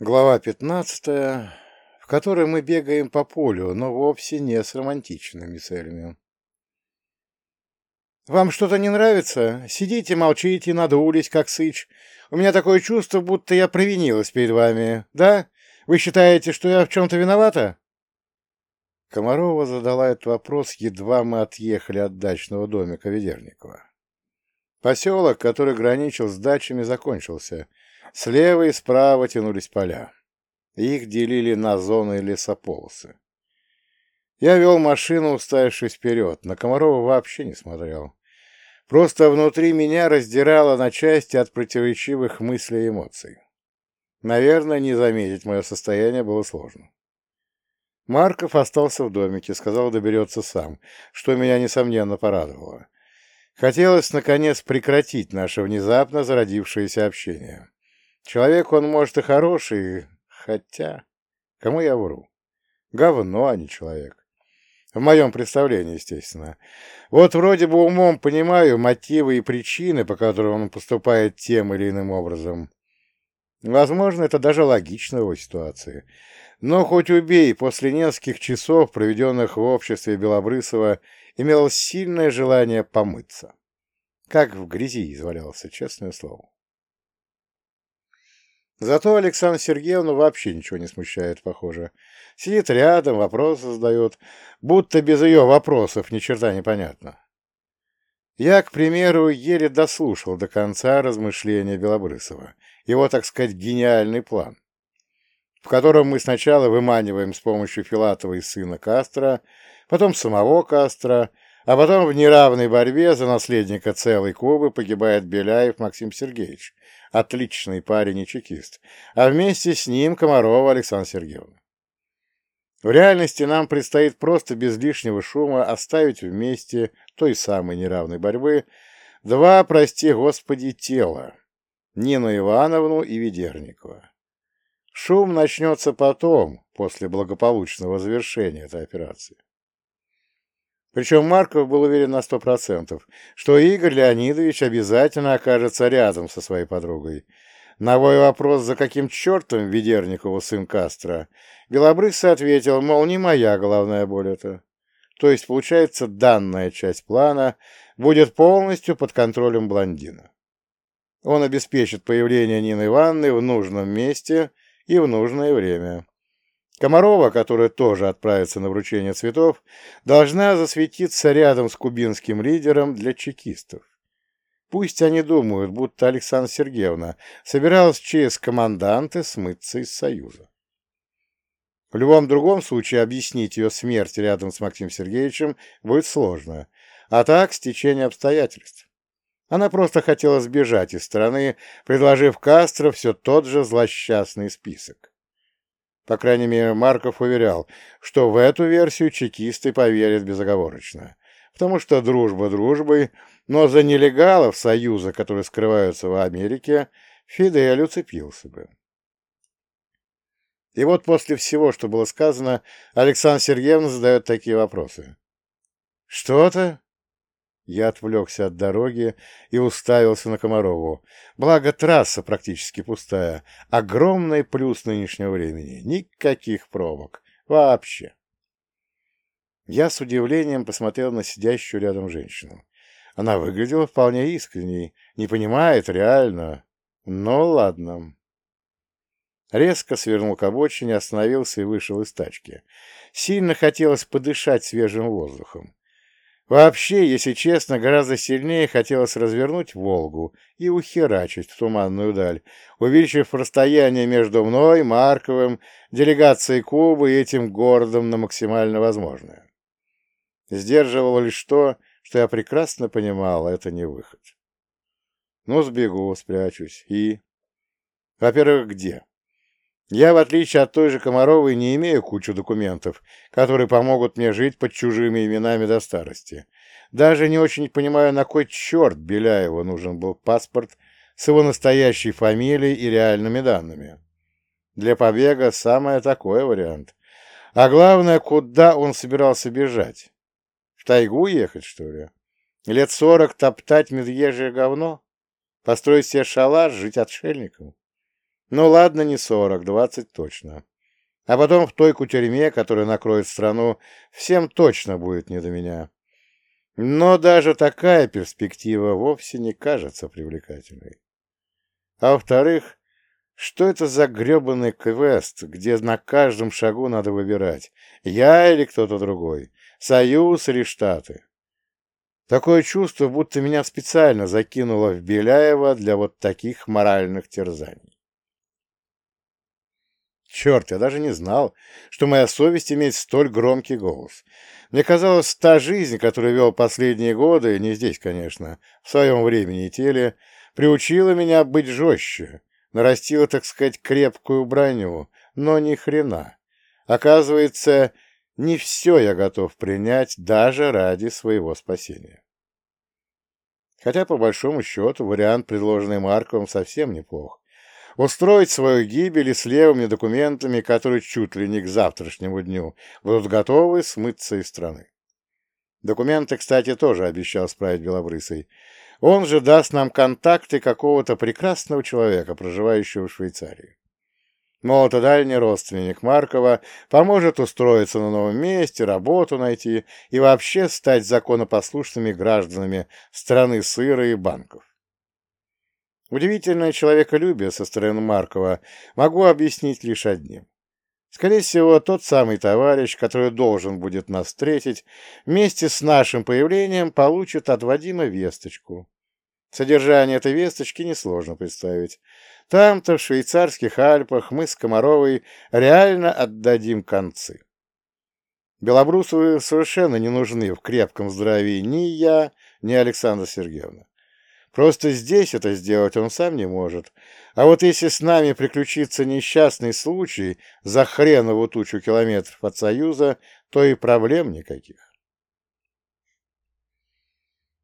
Глава пятнадцатая, в которой мы бегаем по полю, но вовсе не с романтичными целями. «Вам что-то не нравится? Сидите, молчите, надулись, как сыч. У меня такое чувство, будто я провинилась перед вами. Да? Вы считаете, что я в чем-то виновата?» Комарова задала этот вопрос, едва мы отъехали от дачного домика Ведерникова. Поселок, который граничил с дачами, закончился — Слева и справа тянулись поля. Их делили на зоны лесополосы. Я вел машину, уставившись вперед, на Комарова вообще не смотрел. Просто внутри меня раздирало на части от противоречивых мыслей и эмоций. Наверное, не заметить мое состояние было сложно. Марков остался в домике, сказал, доберется сам, что меня, несомненно, порадовало. Хотелось, наконец, прекратить наше внезапно зародившееся общение. Человек он, может, и хороший, хотя... Кому я вру? Говно, а не человек. В моем представлении, естественно. Вот вроде бы умом понимаю мотивы и причины, по которым он поступает тем или иным образом. Возможно, это даже логично в его ситуации. Но хоть убей, после нескольких часов, проведенных в обществе Белобрысова, имел сильное желание помыться. Как в грязи извалялся, честное слово. Зато Александра Сергеевна вообще ничего не смущает, похоже. Сидит рядом, вопросы задает, будто без ее вопросов ни черта не понятно. Я, к примеру, еле дослушал до конца размышления Белобрысова, его, так сказать, гениальный план, в котором мы сначала выманиваем с помощью Филатова и сына Кастро, потом самого Кастро, а потом в неравной борьбе за наследника целой Кубы погибает Беляев Максим Сергеевич, отличный парень и чекист, а вместе с ним Комарова Александра Сергеевна. В реальности нам предстоит просто без лишнего шума оставить вместе той самой неравной борьбы два, прости господи, тела — Нину Ивановну и Ведерникова. Шум начнется потом, после благополучного завершения этой операции. Причем Марков был уверен на сто процентов, что Игорь Леонидович обязательно окажется рядом со своей подругой. На мой вопрос, за каким чертом Ведерникову сын Кастро, Белобрысый ответил, мол, не моя головная боль это. То есть, получается, данная часть плана будет полностью под контролем блондина. Он обеспечит появление Нины Ивановны в нужном месте и в нужное время. Комарова, которая тоже отправится на вручение цветов, должна засветиться рядом с кубинским лидером для чекистов. Пусть они думают, будто Александра Сергеевна собиралась через команданты смыться из Союза. В любом другом случае объяснить ее смерть рядом с Максимом Сергеевичем будет сложно, а так стечение обстоятельств. Она просто хотела сбежать из страны, предложив Кастро все тот же злосчастный список. По крайней мере, Марков уверял, что в эту версию чекисты поверят безоговорочно. Потому что дружба дружбой, но за нелегалов Союза, которые скрываются в Америке, Фидель уцепился бы. И вот после всего, что было сказано, Александр Сергеевна задает такие вопросы. «Что-то?» Я отвлекся от дороги и уставился на Комарову. Благо, трасса практически пустая. Огромный плюс нынешнего времени. Никаких пробок. Вообще. Я с удивлением посмотрел на сидящую рядом женщину. Она выглядела вполне искренней. Не понимает реально. Ну, ладно. Резко свернул к обочине, остановился и вышел из тачки. Сильно хотелось подышать свежим воздухом. Вообще, если честно, гораздо сильнее хотелось развернуть «Волгу» и ухерачить в туманную даль, увеличив расстояние между мной, Марковым, делегацией Кубы и этим городом на максимально возможное. Сдерживало лишь то, что я прекрасно понимал, это не выход. Ну, сбегу, спрячусь. И... Во-первых, где? Я, в отличие от той же Комаровой, не имею кучу документов, которые помогут мне жить под чужими именами до старости. Даже не очень понимаю, на кой черт Беляеву нужен был паспорт с его настоящей фамилией и реальными данными. Для побега самое такой вариант. А главное, куда он собирался бежать? В тайгу ехать, что ли? Лет сорок топтать медвежье говно? Построить себе шалаш, жить отшельником? Ну ладно, не сорок, двадцать точно. А потом в той кутерьме, которая накроет страну, всем точно будет не до меня. Но даже такая перспектива вовсе не кажется привлекательной. А во-вторых, что это за гребаный квест, где на каждом шагу надо выбирать, я или кто-то другой, Союз или Штаты? Такое чувство, будто меня специально закинуло в Беляева для вот таких моральных терзаний. Черт, я даже не знал, что моя совесть имеет столь громкий голос. Мне казалось, та жизнь, которую вел последние годы, не здесь, конечно, в своем времени и теле, приучила меня быть жестче, нарастила, так сказать, крепкую броню, но ни хрена. Оказывается, не все я готов принять даже ради своего спасения. Хотя, по большому счету, вариант, предложенный Марковым, совсем неплох устроить свою гибель и с левыми документами, которые чуть ли не к завтрашнему дню будут готовы смыться из страны. Документы, кстати, тоже обещал справить Белобрысый. Он же даст нам контакты какого-то прекрасного человека, проживающего в Швейцарии. Мол, это дальний родственник Маркова, поможет устроиться на новом месте, работу найти и вообще стать законопослушными гражданами страны сыра и банков. Удивительное человеколюбие со стороны Маркова могу объяснить лишь одним. Скорее всего, тот самый товарищ, который должен будет нас встретить, вместе с нашим появлением получит от Вадима весточку. Содержание этой весточки несложно представить. Там-то, в швейцарских Альпах, мы с Комаровой реально отдадим концы. Белобрусовы совершенно не нужны в крепком здравии ни я, ни Александра Сергеевна. Просто здесь это сделать он сам не может. А вот если с нами приключится несчастный случай за хренову тучу километров от Союза, то и проблем никаких.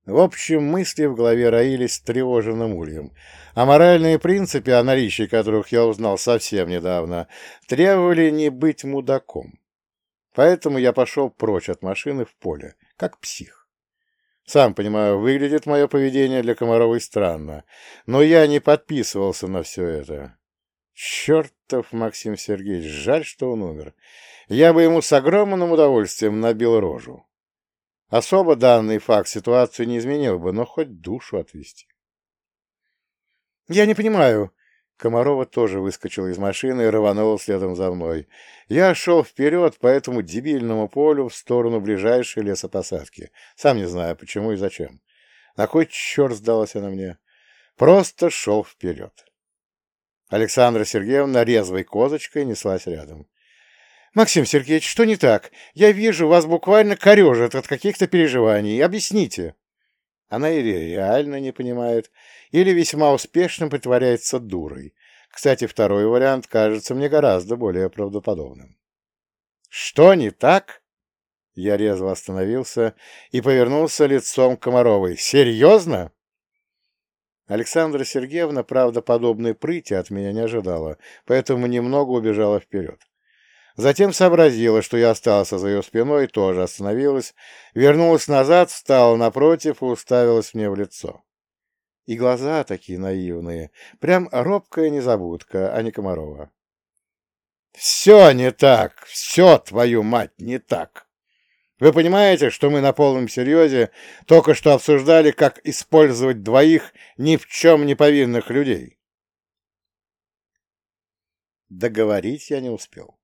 В общем, мысли в голове роились тревоженным ульем, а моральные принципы, о наличии которых я узнал совсем недавно, требовали не быть мудаком. Поэтому я пошел прочь от машины в поле, как псих. Сам понимаю, выглядит мое поведение для Комаровой странно, но я не подписывался на все это. Чертов Максим Сергеевич, жаль, что он умер. Я бы ему с огромным удовольствием набил рожу. Особо данный факт ситуацию не изменил бы, но хоть душу отвести. «Я не понимаю», Комарова тоже выскочила из машины и рванула следом за мной. Я шел вперед по этому дебильному полю в сторону ближайшей лесопосадки. Сам не знаю, почему и зачем. На кой черт сдалась она мне? Просто шел вперед. Александра Сергеевна резвой козочкой неслась рядом. — Максим Сергеевич, что не так? Я вижу, вас буквально корежит от каких-то переживаний. Объясните. Она или реально не понимает, или весьма успешно притворяется дурой. Кстати, второй вариант кажется мне гораздо более правдоподобным. «Что не так?» Я резво остановился и повернулся лицом к Комаровой. «Серьезно?» Александра Сергеевна, правда, подобной прыти от меня не ожидала, поэтому немного убежала вперед. Затем сообразила, что я остался за ее спиной, тоже остановилась, вернулась назад, встала напротив и уставилась мне в лицо. И глаза такие наивные, прям робкая незабудка, а не Комарова. «Все не так! Все, твою мать, не так!» Вы понимаете, что мы на полном серьезе только что обсуждали, как использовать двоих ни в чем не повинных людей? Договорить я не успел.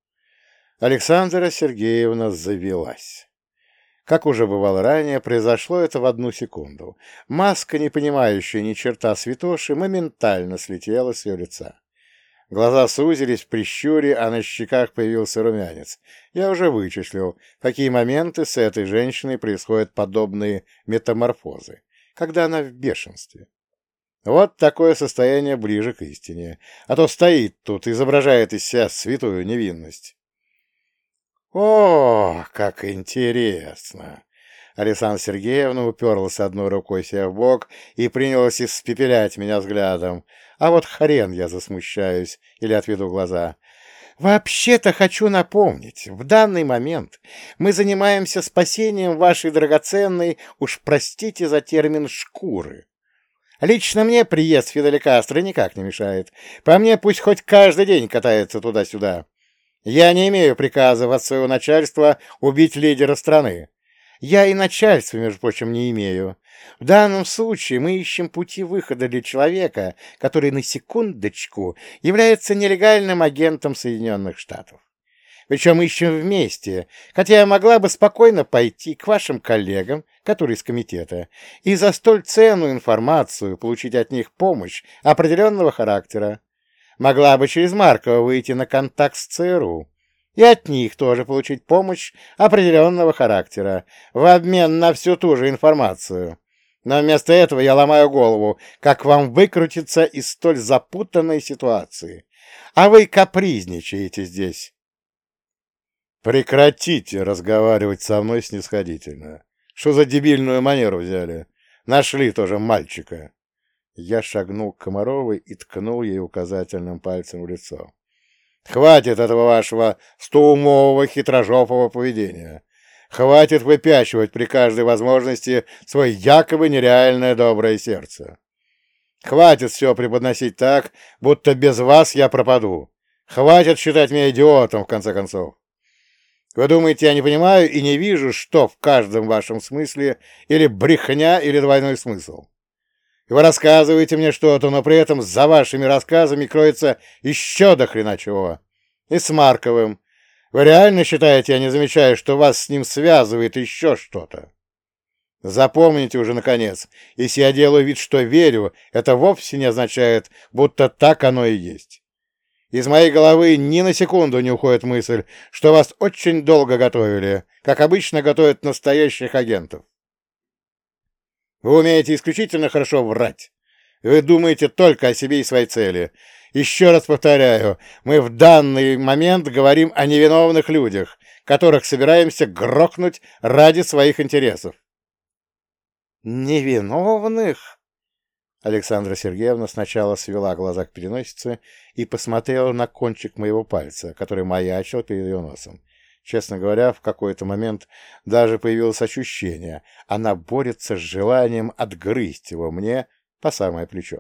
Александра Сергеевна завелась. Как уже бывало ранее, произошло это в одну секунду. Маска, не понимающая ни черта святоши, моментально слетела с ее лица. Глаза сузились в прищуре, а на щеках появился румянец. Я уже вычислил, какие моменты с этой женщиной происходят подобные метаморфозы, когда она в бешенстве. Вот такое состояние ближе к истине. А то стоит тут, изображает из себя святую невинность. «О, как интересно!» Александра Сергеевна уперлась одной рукой себе в бок и принялась испепелять меня взглядом. А вот хрен я засмущаюсь или отведу глаза. «Вообще-то хочу напомнить, в данный момент мы занимаемся спасением вашей драгоценной, уж простите за термин, шкуры. Лично мне приезд Фиделя Кастро никак не мешает. По мне пусть хоть каждый день катается туда-сюда. Я не имею приказов от своего начальства убить лидера страны. Я и начальства, между прочим, не имею. В данном случае мы ищем пути выхода для человека, который на секундочку является нелегальным агентом Соединенных Штатов. Причем ищем вместе, хотя я могла бы спокойно пойти к вашим коллегам, которые из комитета, и за столь ценную информацию получить от них помощь определенного характера. Могла бы через Маркова выйти на контакт с ЦРУ и от них тоже получить помощь определенного характера в обмен на всю ту же информацию. Но вместо этого я ломаю голову, как вам выкрутиться из столь запутанной ситуации. А вы капризничаете здесь. Прекратите разговаривать со мной снисходительно. Что за дебильную манеру взяли? Нашли тоже мальчика. Я шагнул к Комаровой и ткнул ей указательным пальцем в лицо. Хватит этого вашего стоумового хитрожопого поведения. Хватит выпячивать при каждой возможности свое якобы нереальное доброе сердце. Хватит все преподносить так, будто без вас я пропаду. Хватит считать меня идиотом, в конце концов. Вы думаете, я не понимаю и не вижу, что в каждом вашем смысле или брехня, или двойной смысл? Вы рассказываете мне что-то, но при этом за вашими рассказами кроется еще до хрена чего. И с Марковым. Вы реально считаете, я не замечаю, что вас с ним связывает еще что-то? Запомните уже, наконец, если я делаю вид, что верю, это вовсе не означает, будто так оно и есть. Из моей головы ни на секунду не уходит мысль, что вас очень долго готовили, как обычно готовят настоящих агентов. Вы умеете исключительно хорошо врать. Вы думаете только о себе и своей цели. Еще раз повторяю, мы в данный момент говорим о невиновных людях, которых собираемся грохнуть ради своих интересов. «Невиновных?» Александра Сергеевна сначала свела глаза к переносице и посмотрела на кончик моего пальца, который маячил перед ее носом. Честно говоря, в какой-то момент даже появилось ощущение, она борется с желанием отгрызть его мне по самое плечо.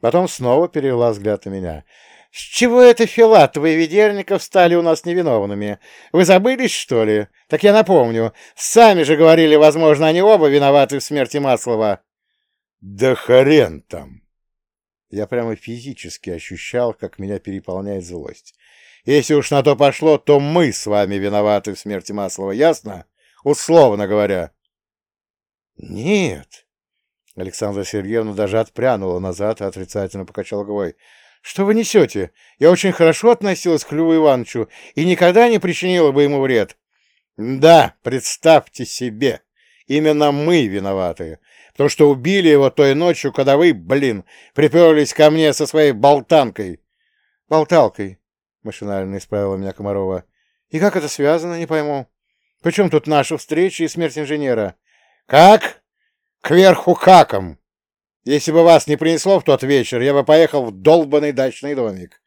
Потом снова перевела взгляд на меня. «С чего это Филатова и Ведерников стали у нас невиновными? Вы забылись, что ли? Так я напомню. Сами же говорили, возможно, они оба виноваты в смерти Маслова». Да хрен там! Я прямо физически ощущал, как меня переполняет злость. Если уж на то пошло, то мы с вами виноваты в смерти Маслова, ясно? Условно говоря. Нет. Александра Сергеевна даже отпрянула назад и отрицательно покачала головой. «Что вы несете? Я очень хорошо относилась к Льву Ивановичу и никогда не причинила бы ему вред». «Да, представьте себе, именно мы виноваты. Потому что убили его той ночью, когда вы, блин, приперлись ко мне со своей болтанкой. Болталкой, машинально исправила меня Комарова. И как это связано, не пойму. Причем тут наша встреча и смерть инженера? Как? Кверху каком. Если бы вас не принесло в тот вечер, я бы поехал в долбанный дачный домик.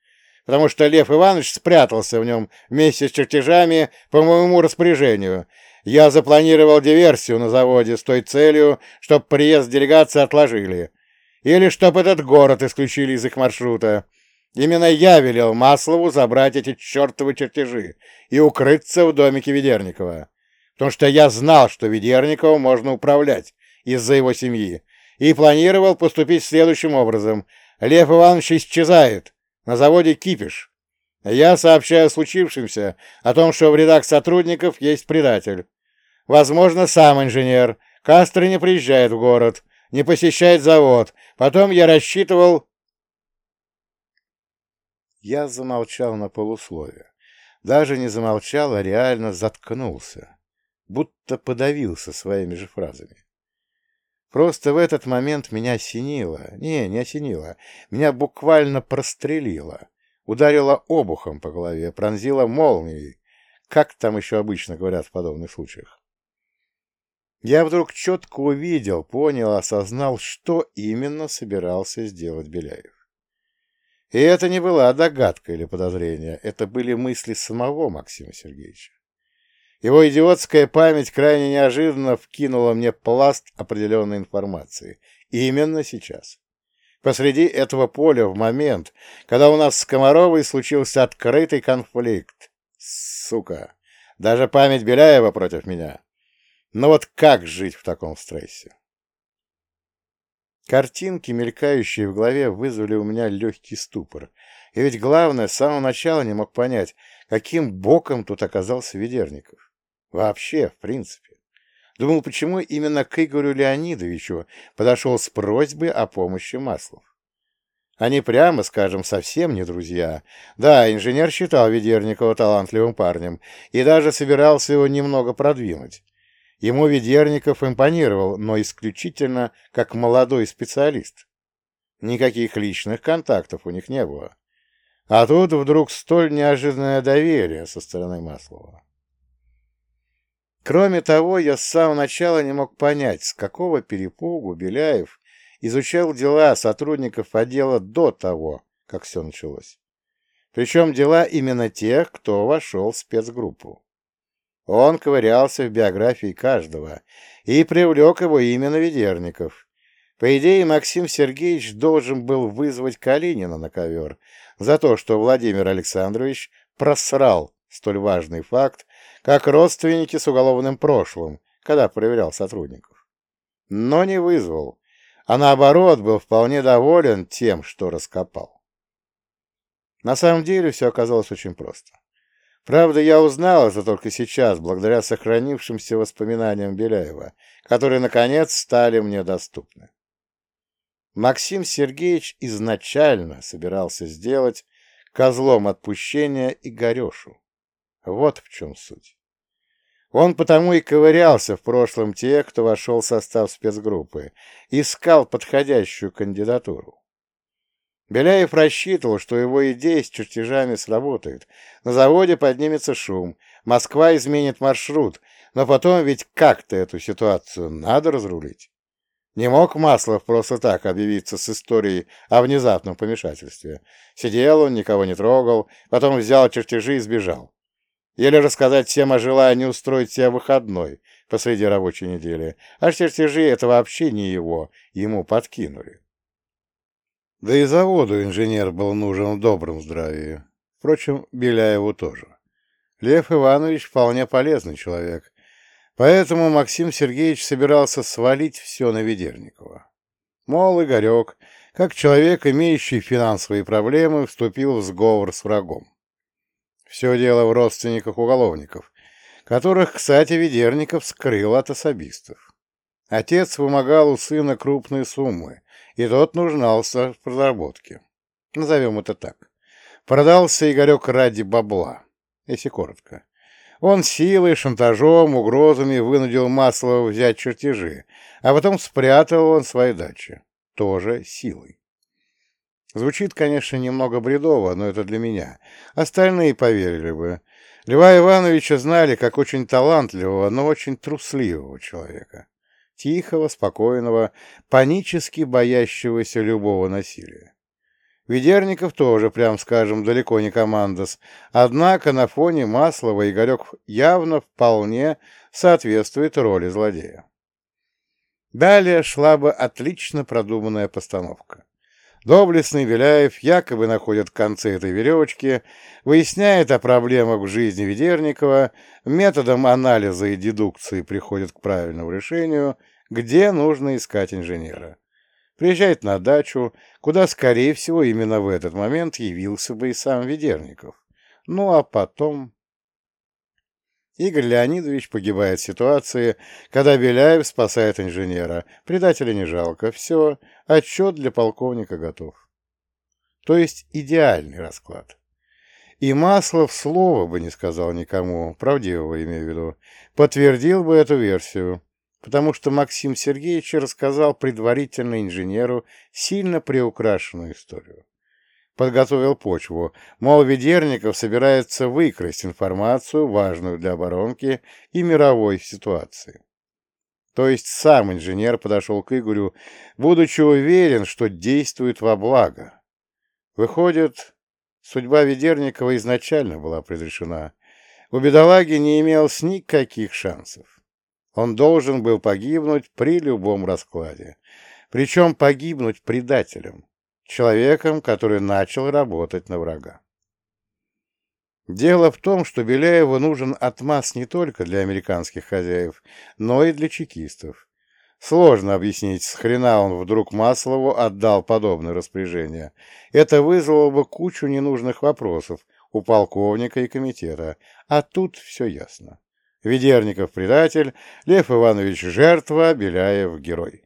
Потому что Лев Иванович спрятался в нем вместе с чертежами по моему распоряжению, я запланировал диверсию на заводе с той целью, чтобы приезд делегации отложили. Или чтобы этот город исключили из их маршрута. Именно я велел Маслову забрать эти чертовы чертежи и укрыться в домике Ведерникова. Потому что я знал, что Ведерникову можно управлять из-за его семьи, и планировал поступить следующим образом. Лев Иванович исчезает. На заводе кипиш. Я сообщаю о случившемся, о том, что в рядах сотрудников есть предатель. Возможно, сам инженер. Кастро не приезжает в город, не посещает завод. Потом я рассчитывал... Я замолчал на полусловие. Даже не замолчал, а реально заткнулся. Будто подавился своими же фразами. Просто в этот момент меня осенило. Не, не осенило. Меня буквально прострелило. Ударило обухом по голове, пронзило молнией. Как там еще обычно говорят в подобных случаях? Я вдруг четко увидел, понял, осознал, что именно собирался сделать Беляев. И это не была догадка или подозрение, это были мысли самого Максима Сергеевича. Его идиотская память крайне неожиданно вкинула мне пласт определенной информации. Именно сейчас. Посреди этого поля в момент, когда у нас с Комаровой случился открытый конфликт. Сука! Даже память Беляева против меня. Но вот как жить в таком стрессе? Картинки, мелькающие в голове, вызвали у меня легкий ступор. И ведь главное, с самого начала не мог понять, каким боком тут оказался Ведерников. Вообще, в принципе. Думал, почему именно к Игорю Леонидовичу подошел с просьбой о помощи Маслов. Они, прямо скажем, совсем не друзья. Да, инженер считал Ведерникова талантливым парнем и даже собирался его немного продвинуть. Ему Ведерников импонировал, но исключительно как молодой специалист. Никаких личных контактов у них не было. А тут вдруг столь неожиданное доверие со стороны Маслова. Кроме того, я с самого начала не мог понять, с какого перепугу Беляев изучал дела сотрудников отдела до того, как все началось. Причем дела именно тех, кто вошел в спецгруппу. Он ковырялся в биографии каждого и привлек его именно Ведерников. По идее, Максим Сергеевич должен был вызвать Калинина на ковер за то, что Владимир Александрович просрал столь важный факт, как родственники с уголовным прошлым, когда проверял сотрудников. Но не вызвал, а наоборот был вполне доволен тем, что раскопал. На самом деле все оказалось очень просто. Правда, я узнал это только сейчас, благодаря сохранившимся воспоминаниям Беляева, которые, наконец, стали мне доступны. Максим Сергеевич изначально собирался сделать козлом отпущения Игорешу. Вот в чем суть. Он потому и ковырялся в прошлом тех, кто вошел в состав спецгруппы, искал подходящую кандидатуру. Беляев рассчитывал, что его идея с чертежами сработает. На заводе поднимется шум, Москва изменит маршрут, но потом ведь как-то эту ситуацию надо разрулить. Не мог Маслов просто так объявиться с историей о внезапном помешательстве. Сидел он, никого не трогал, потом взял чертежи и сбежал. Еле рассказать всем о желании устроить себе выходной посреди рабочей недели, а чертежи — это вообще не его, ему подкинули. Да и заводу инженер был нужен в добром здравии. Впрочем, Беляеву тоже. Лев Иванович вполне полезный человек, поэтому Максим Сергеевич собирался свалить все на Ведерникова. Мол, Игорек, как человек, имеющий финансовые проблемы, вступил в сговор с врагом. Все дело в родственниках уголовников, которых, кстати, Ведерников скрыл от особистов. Отец вымогал у сына крупные суммы, и тот нуждался в проработке. Назовем это так. Продался Игорек ради бабла, если коротко. Он силой, шантажом, угрозами вынудил Маслова взять чертежи, а потом спрятал он свои дачи. Тоже силой. Звучит, конечно, немного бредово, но это для меня. Остальные поверили бы. Льва Ивановича знали как очень талантливого, но очень трусливого человека тихого, спокойного, панически боящегося любого насилия. Ведерников тоже, прям скажем, далеко не командос, однако на фоне Маслова Игорек явно вполне соответствует роли злодея. Далее шла бы отлично продуманная постановка. Доблестный Беляев якобы находит концы этой веревочки, выясняет о проблемах в жизни Ведерникова, методом анализа и дедукции приходит к правильному решению, где нужно искать инженера. Приезжает на дачу, куда, скорее всего, именно в этот момент явился бы и сам Ведерников. Ну а потом... Игорь Леонидович погибает в ситуации, когда Беляев спасает инженера. Предателя не жалко. Все, отчет для полковника готов. То есть идеальный расклад. И Маслов слова бы не сказал никому, правдивого имею в виду, подтвердил бы эту версию, потому что Максим Сергеевич рассказал предварительно инженеру сильно приукрашенную историю подготовил почву, мол, Ведерников собирается выкрасть информацию, важную для оборонки и мировой ситуации. То есть сам инженер подошел к Игорю, будучи уверен, что действует во благо. Выходит, судьба Ведерникова изначально была предрешена. У бедолаги не имелось никаких шансов. Он должен был погибнуть при любом раскладе. Причем погибнуть предателем, человеком, который начал работать на врага. Дело в том, что Беляеву нужен отмаз не только для американских хозяев, но и для чекистов. Сложно объяснить, с хрена он вдруг Маслову отдал подобное распоряжение. Это вызвало бы кучу ненужных вопросов у полковника и комитета, а тут все ясно. Ведерников предатель, Лев Иванович жертва, Беляев герой.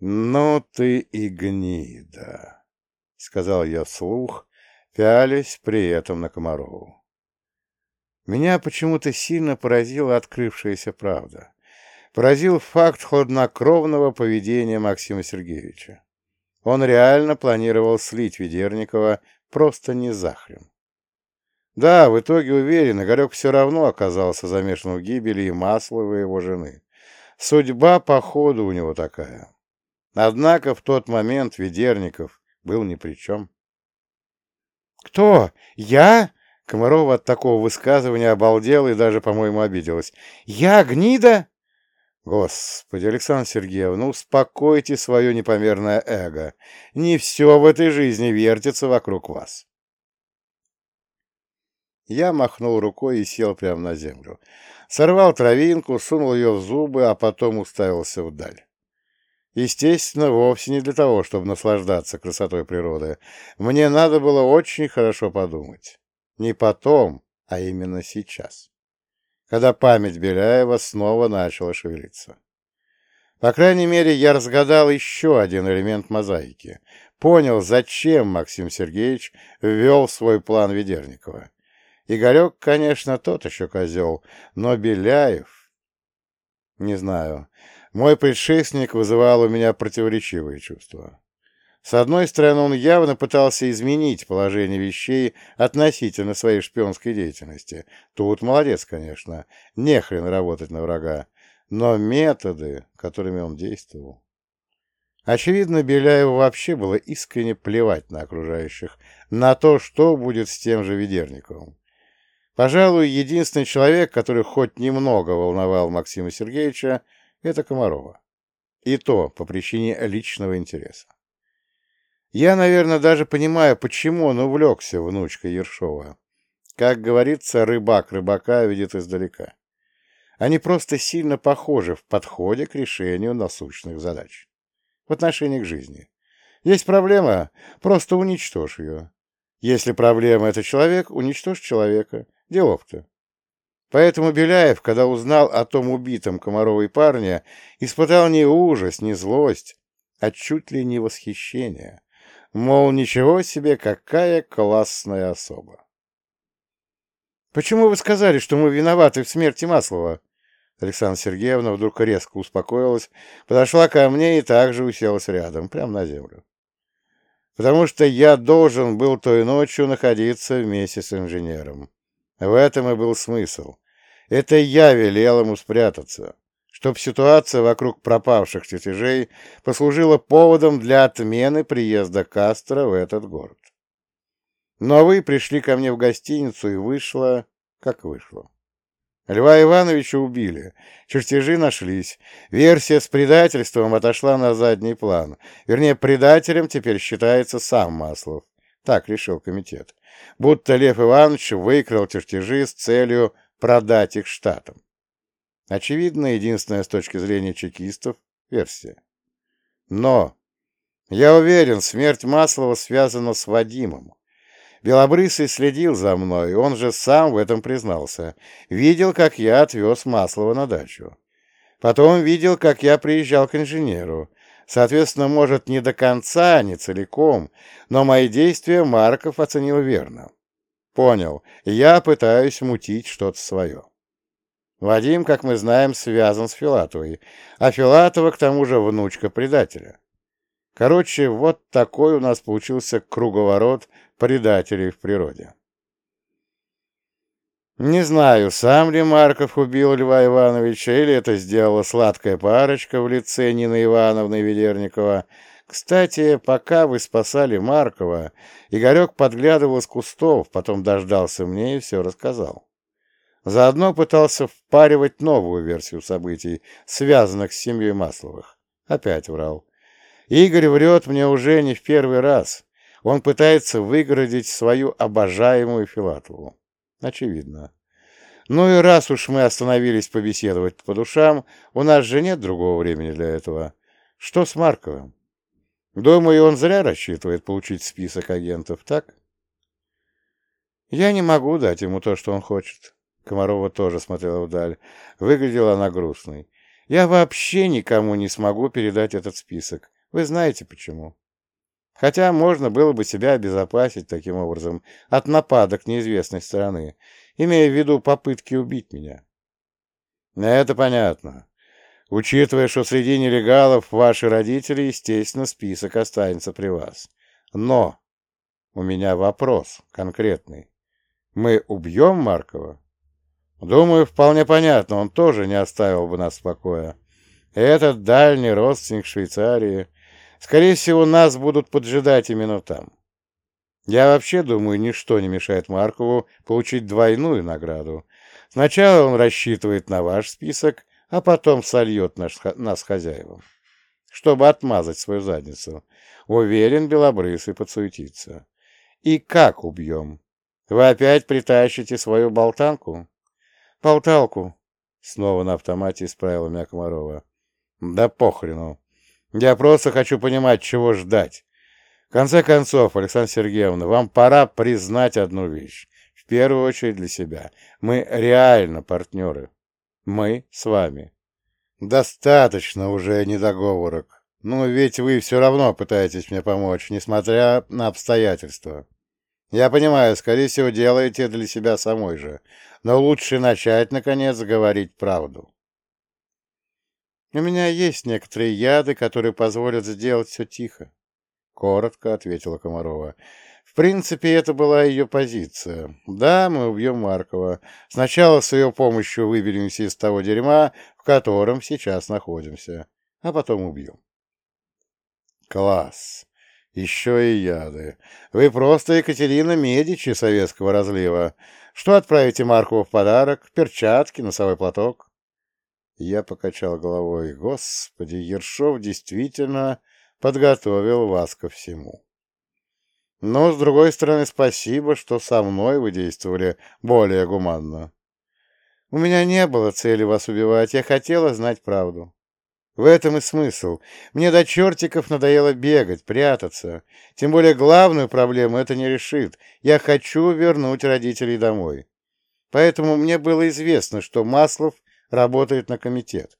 «Ну ты и гнида», — сказал я вслух, пялись при этом на Комарову. Меня почему-то сильно поразила открывшаяся правда. Поразил факт хладнокровного поведения Максима Сергеевича. Он реально планировал слить Ведерникова просто не захрен. Да, в итоге уверен, Игорек все равно оказался замешан в гибели и Масловой его жены. Судьба, походу, у него такая. Однако в тот момент Ведерников был ни при чем. «Кто? Я?» Комарова от такого высказывания обалдела и даже, по-моему, обиделась. «Я гнида?» Господи, Александр Сергеевна, успокойте свое непомерное эго. Не все в этой жизни вертится вокруг вас. Я махнул рукой и сел прямо на землю. Сорвал травинку, сунул ее в зубы, а потом уставился вдаль. Естественно, вовсе не для того, чтобы наслаждаться красотой природы. Мне надо было очень хорошо подумать. Не потом, а именно сейчас. Когда память Беляева снова начала шевелиться. По крайней мере, я разгадал еще один элемент мозаики. Понял, зачем Максим Сергеевич ввел свой план Ведерникова. Игорек, конечно, тот еще козел, но Беляев... Не знаю. Мой предшественник вызывал у меня противоречивые чувства. С одной стороны, он явно пытался изменить положение вещей относительно своей шпионской деятельности. Тут молодец, конечно, не хрен работать на врага. Но методы, которыми он действовал... Очевидно, Беляеву вообще было искренне плевать на окружающих, на то, что будет с тем же Ведерниковым. Пожалуй, единственный человек, который хоть немного волновал Максима Сергеевича, это Комарова. И то по причине личного интереса. Я, наверное, даже понимаю, почему он увлекся внучкой Ершова. Как говорится, рыбак рыбака видит издалека. Они просто сильно похожи в подходе к решению насущных задач. В отношении к жизни. Есть проблема, просто уничтожь ее. Если проблема — это человек, уничтожь человека. Делов-то. Поэтому Беляев, когда узнал о том убитом Комаровой парне, испытал не ужас, не злость, а чуть ли не восхищение. Мол, ничего себе, какая классная особа. «Почему вы сказали, что мы виноваты в смерти Маслова?» Александра Сергеевна вдруг резко успокоилась, подошла ко мне и также уселась рядом, прямо на землю. «Потому что я должен был той ночью находиться вместе с инженером. В этом и был смысл. Это я велел ему спрятаться, чтоб ситуация вокруг пропавших чертежей послужила поводом для отмены приезда Кастро в этот город. Но вы пришли ко мне в гостиницу, и вышло, как вышло. Льва Ивановича убили, чертежи нашлись, версия с предательством отошла на задний план. Вернее, предателем теперь считается сам Маслов. Так решил комитет будто Лев Иванович выкрал чертежи с целью продать их штатам. Очевидно, единственная с точки зрения чекистов версия. Но, я уверен, смерть Маслова связана с Вадимом. Белобрысый следил за мной, он же сам в этом признался. Видел, как я отвез Маслова на дачу. Потом видел, как я приезжал к инженеру. Соответственно, может, не до конца, не целиком, но мои действия Марков оценил верно. Понял, я пытаюсь мутить что-то свое. Вадим, как мы знаем, связан с Филатовой, а Филатова, к тому же, внучка предателя. Короче, вот такой у нас получился круговорот предателей в природе. Не знаю, сам ли Марков убил Льва Ивановича, или это сделала сладкая парочка в лице Нины Ивановны Ведерникова. Кстати, пока вы спасали Маркова, Игорек подглядывал с кустов, потом дождался мне и все рассказал. Заодно пытался впаривать новую версию событий, связанных с семьей Масловых. Опять врал. Игорь врет мне уже не в первый раз. Он пытается выгородить свою обожаемую Филатову. Очевидно. Ну и раз уж мы остановились побеседовать по душам, у нас же нет другого времени для этого. Что с Марковым? Думаю, он зря рассчитывает получить список агентов, так? Я не могу дать ему то, что он хочет. Комарова тоже смотрела вдаль. Выглядела она грустной. Я вообще никому не смогу передать этот список. Вы знаете почему. Хотя можно было бы себя обезопасить таким образом от нападок неизвестной стороны, имея в виду попытки убить меня. Это понятно. Учитывая, что среди нелегалов ваши родители, естественно, список останется при вас. Но у меня вопрос конкретный. Мы убьем Маркова? Думаю, вполне понятно, он тоже не оставил бы нас в покое. Этот дальний родственник Швейцарии. Скорее всего, нас будут поджидать именно там. Я вообще думаю, ничто не мешает Маркову получить двойную награду. Сначала он рассчитывает на ваш список, а потом сольет наш, нас хозяевам, чтобы отмазать свою задницу. Уверен, Белобрысый подсуетится. И как убьем? Вы опять притащите свою болтанку? Болталку. Снова на автомате исправила меня. Да похрену. Я просто хочу понимать, чего ждать. В конце концов, Александра Сергеевна, вам пора признать одну вещь. В первую очередь для себя. Мы реально партнеры. Мы с вами. Достаточно уже недоговорок. Ну, ведь вы все равно пытаетесь мне помочь, несмотря на обстоятельства. Я понимаю, скорее всего, делаете для себя самой же. Но лучше начать, наконец, говорить правду. У меня есть некоторые яды, которые позволят сделать все тихо. Коротко ответила Комарова. В принципе, это была ее позиция. Да, мы убьем Маркова. Сначала с ее помощью выберемся из того дерьма, в котором сейчас находимся, а потом убьем. Класс. Еще и яды. Вы просто Екатерина Медичи советского разлива. Что отправите Маркову в подарок? Перчатки, носовой платок? Я покачал головой. Господи, Ершов действительно подготовил вас ко всему. Но, с другой стороны, спасибо, что со мной вы действовали более гуманно. У меня не было цели вас убивать, я хотела знать правду. В этом и смысл. Мне до чертиков надоело бегать, прятаться. Тем более главную проблему это не решит. Я хочу вернуть родителей домой. Поэтому мне было известно, что Маслов работает на комитет.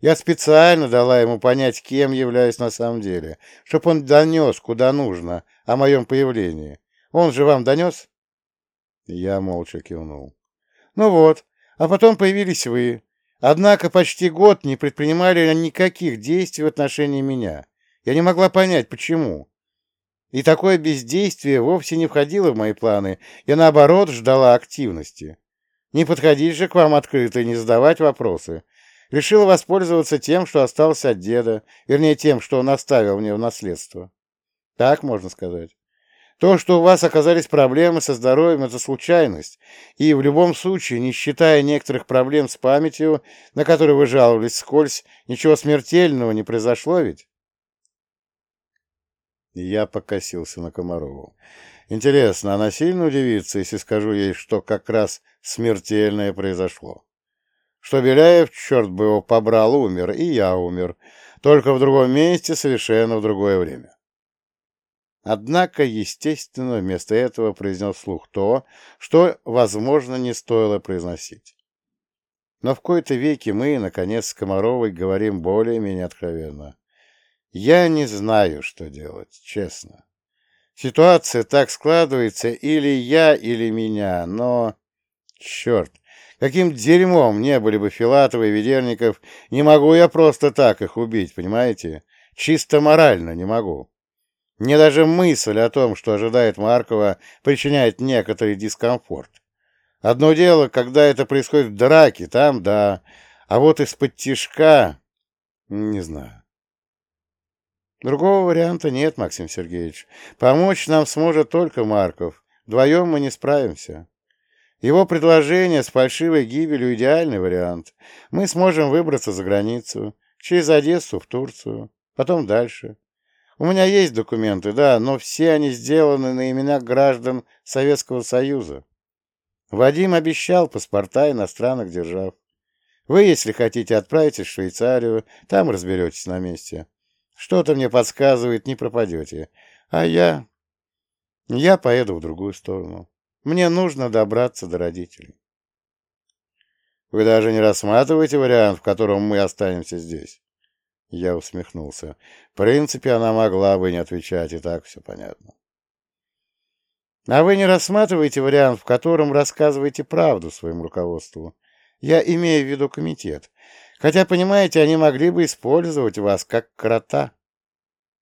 Я специально дала ему понять, кем являюсь на самом деле, чтоб он донес, куда нужно, о моем появлении. Он же вам донес?» Я молча кивнул. «Ну вот, а потом появились вы. Однако почти год не предпринимали никаких действий в отношении меня. Я не могла понять, почему. И такое бездействие вовсе не входило в мои планы. Я, наоборот, ждала активности. Не подходить же к вам открыто и не задавать вопросы. Решила воспользоваться тем, что осталось от деда, вернее, тем, что он оставил мне в наследство. Так можно сказать. То, что у вас оказались проблемы со здоровьем, это случайность, и в любом случае, не считая некоторых проблем с памятью, на которые вы жаловались скользь, ничего смертельного не произошло ведь? Я покосился на Комарову. Интересно, она сильно удивится, если скажу ей, что как раз смертельное произошло? что Беляев, черт бы его побрал, умер, и я умер, только в другом месте, совершенно в другое время. Однако, естественно, вместо этого произнес слух то, что, возможно, не стоило произносить. Но в кои-то веки мы, наконец, с Комаровой говорим более-менее откровенно. Я не знаю, что делать, честно. Ситуация так складывается или я, или меня, но... Черт, Каким дерьмом не были бы Филатовы и Ведерников, не могу я просто так их убить, понимаете? Чисто морально не могу. Мне даже мысль о том, что ожидает Маркова, причиняет некоторый дискомфорт. Одно дело, когда это происходит в драке, там да, а вот из-под тишка... не знаю. Другого варианта нет, Максим Сергеевич. Помочь нам сможет только Марков. Вдвоем мы не справимся. Его предложение с фальшивой гибелью – идеальный вариант. Мы сможем выбраться за границу. Через Одессу в Турцию, потом дальше. У меня есть документы, да, но все они сделаны на имена граждан Советского Союза. Вадим обещал паспорта иностранных держав. Вы, если хотите, отправитесь в Швейцарию, там разберетесь на месте. Что-то мне подсказывает, не пропадете. А я... Я поеду в другую сторону. Мне нужно добраться до родителей. Вы даже не рассматриваете вариант, в котором мы останемся здесь? Я усмехнулся. В принципе, она могла бы не отвечать, и так все понятно. А вы не рассматриваете вариант, в котором рассказываете правду своему руководству? Я имею в виду комитет. Хотя, понимаете, они могли бы использовать вас как крота,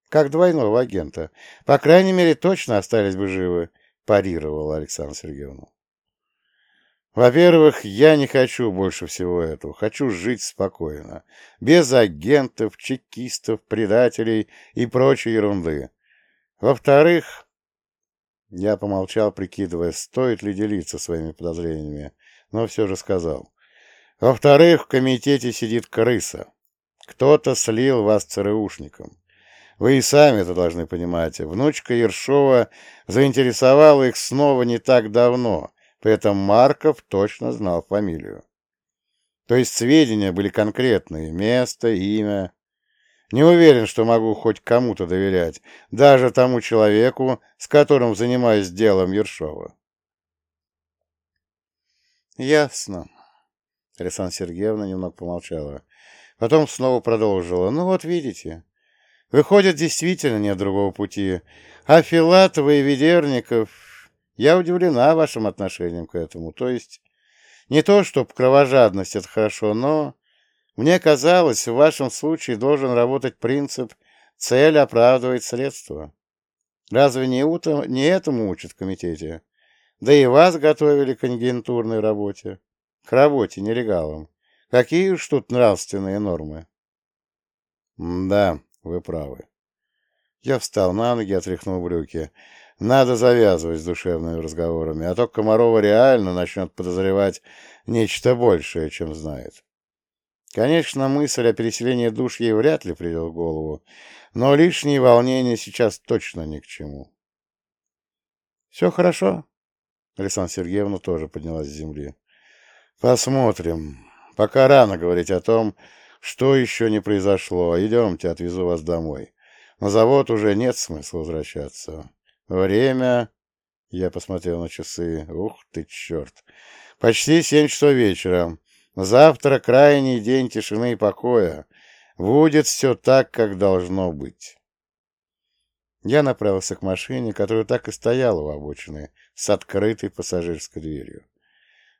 как двойного агента. По крайней мере, точно остались бы живы, парировал Александр Сергеевна. Во-первых, я не хочу больше всего этого. Хочу жить спокойно. Без агентов, чекистов, предателей и прочей ерунды. Во-вторых, я помолчал, прикидывая, стоит ли делиться своими подозрениями, но все же сказал. Во-вторых, в комитете сидит крыса. Кто-то слил вас ЦРУшникам. Вы и сами это должны понимать. Внучка Ершова заинтересовала их снова не так давно — при этом Марков точно знал фамилию. То есть сведения были конкретные, место, имя. Не уверен, что могу хоть кому-то доверять, даже тому человеку, с которым занимаюсь делом Ершова. Ясно. Александра Сергеевна немного помолчала. Потом снова продолжила. Ну вот видите. Выходит, действительно нет другого пути. А Филатова и Ведерников я удивлена вашим отношением к этому. То есть, не то, чтобы кровожадность — это хорошо, но мне казалось, в вашем случае должен работать принцип «цель оправдывает средства». Разве не, утро, не этому учат в комитете? Да и вас готовили к агентурной работе. К работе, нелегалам. Какие уж тут нравственные нормы? да, вы правы. Я встал на ноги, отряхнул брюки. Надо завязывать с душевными разговорами, а то Комарова реально начнет подозревать нечто большее, чем знает. Конечно, мысль о переселении душ ей вряд ли придет в голову, но лишние волнения сейчас точно ни к чему. «Все хорошо?» Александра Сергеевна тоже поднялась с земли. «Посмотрим. Пока рано говорить о том, что еще не произошло. Идемте, отвезу вас домой. На завод уже нет смысла возвращаться. Время... Я посмотрел на часы. Ух ты, черт. Почти семь часов вечера. Завтра крайний день тишины и покоя. Будет все так, как должно быть. Я направился к машине, которая так и стояла у обочины, с открытой пассажирской дверью.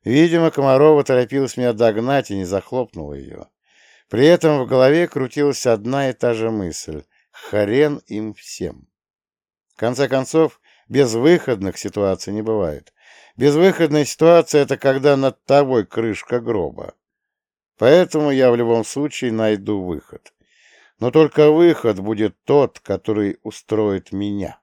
Видимо, Комарова торопилась меня догнать и не захлопнула ее. При этом в голове крутилась одна и та же мысль — хрен им всем. В конце концов, безвыходных ситуаций не бывает. Безвыходная ситуация — это когда над тобой крышка гроба. Поэтому я в любом случае найду выход. Но только выход будет тот, который устроит меня.